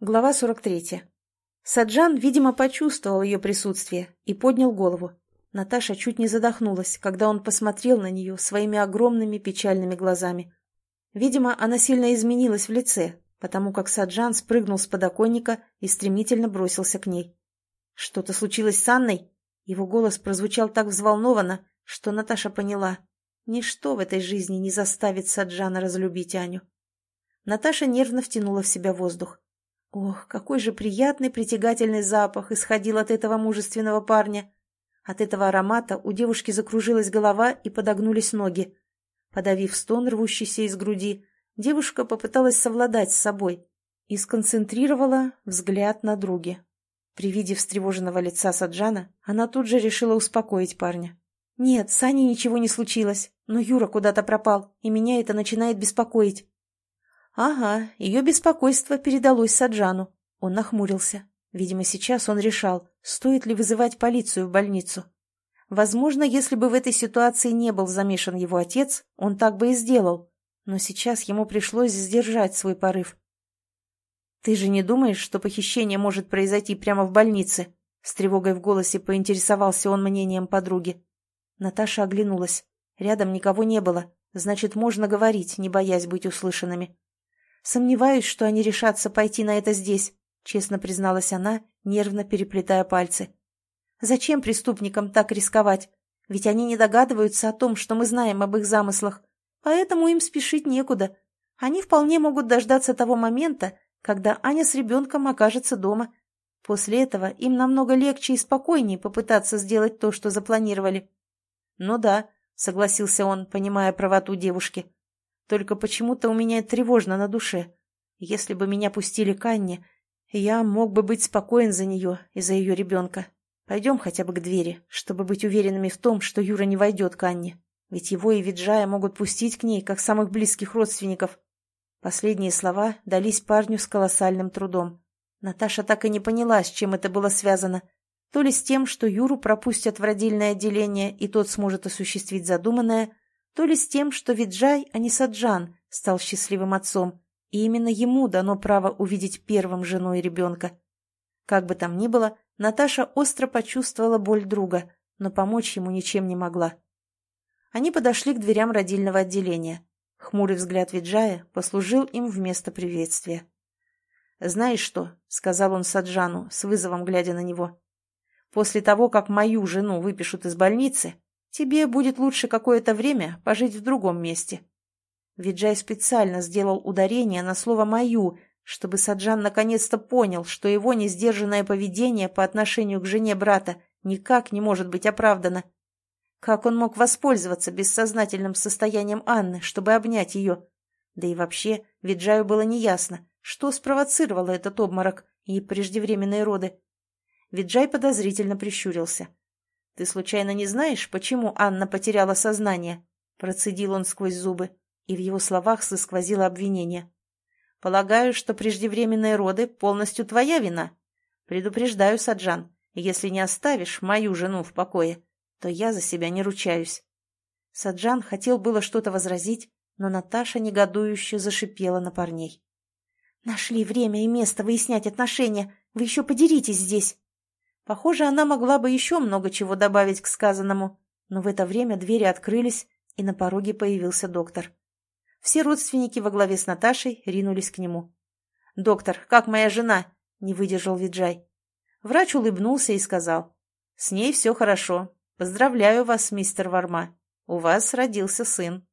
Глава 43. Саджан, видимо, почувствовал ее присутствие и поднял голову. Наташа чуть не задохнулась, когда он посмотрел на нее своими огромными печальными глазами. Видимо, она сильно изменилась в лице, потому как Саджан спрыгнул с подоконника и стремительно бросился к ней. «Что-то случилось с Анной?» Его голос прозвучал так взволнованно, что Наташа поняла. Ничто в этой жизни не заставит Саджана разлюбить Аню. Наташа нервно втянула в себя воздух. Ох, какой же приятный притягательный запах исходил от этого мужественного парня. От этого аромата у девушки закружилась голова и подогнулись ноги. Подавив стон, рвущийся из груди, девушка попыталась совладать с собой и сконцентрировала взгляд на друге. При виде встревоженного лица Саджана она тут же решила успокоить парня. «Нет, с Аней ничего не случилось, но Юра куда-то пропал, и меня это начинает беспокоить. Ага, ее беспокойство передалось Саджану. Он нахмурился. Видимо, сейчас он решал, стоит ли вызывать полицию в больницу. Возможно, если бы в этой ситуации не был замешан его отец, он так бы и сделал. Но сейчас ему пришлось сдержать свой порыв. «Ты же не думаешь, что похищение может произойти прямо в больнице?» С тревогой в голосе поинтересовался он мнением подруги. Наташа оглянулась. Рядом никого не было. Значит, можно говорить, не боясь быть услышанными. «Сомневаюсь, что они решатся пойти на это здесь», — честно призналась она, нервно переплетая пальцы. «Зачем преступникам так рисковать? Ведь они не догадываются о том, что мы знаем об их замыслах, поэтому им спешить некуда. Они вполне могут дождаться того момента, когда Аня с ребенком окажется дома. После этого им намного легче и спокойнее попытаться сделать то, что запланировали». «Ну да», — согласился он, понимая правоту девушки. Только почему-то у меня тревожно на душе. Если бы меня пустили к Анне, я мог бы быть спокоен за нее и за ее ребенка. Пойдем хотя бы к двери, чтобы быть уверенными в том, что Юра не войдет к Анне. Ведь его и Виджая могут пустить к ней, как самых близких родственников. Последние слова дались парню с колоссальным трудом. Наташа так и не поняла, с чем это было связано. То ли с тем, что Юру пропустят в родильное отделение, и тот сможет осуществить задуманное, то ли с тем, что Виджай, а не Саджан, стал счастливым отцом, и именно ему дано право увидеть первым жену и ребенка. Как бы там ни было, Наташа остро почувствовала боль друга, но помочь ему ничем не могла. Они подошли к дверям родильного отделения. Хмурый взгляд Виджая послужил им вместо приветствия. «Знаешь что?» — сказал он Саджану, с вызовом глядя на него. «После того, как мою жену выпишут из больницы, Тебе будет лучше какое-то время пожить в другом месте. Виджай специально сделал ударение на слово «мою», чтобы Саджан наконец-то понял, что его несдержанное поведение по отношению к жене брата никак не может быть оправдано. Как он мог воспользоваться бессознательным состоянием Анны, чтобы обнять ее? Да и вообще, Виджаю было неясно, что спровоцировало этот обморок и преждевременные роды. Виджай подозрительно прищурился. «Ты случайно не знаешь, почему Анна потеряла сознание?» Процедил он сквозь зубы, и в его словах сосквозило обвинение. «Полагаю, что преждевременные роды полностью твоя вина. Предупреждаю, Саджан, если не оставишь мою жену в покое, то я за себя не ручаюсь». Саджан хотел было что-то возразить, но Наташа негодующе зашипела на парней. «Нашли время и место выяснять отношения. Вы еще подеритесь здесь!» Похоже, она могла бы еще много чего добавить к сказанному, но в это время двери открылись, и на пороге появился доктор. Все родственники во главе с Наташей ринулись к нему. «Доктор, как моя жена?» — не выдержал Виджай. Врач улыбнулся и сказал. «С ней все хорошо. Поздравляю вас, мистер Варма. У вас родился сын».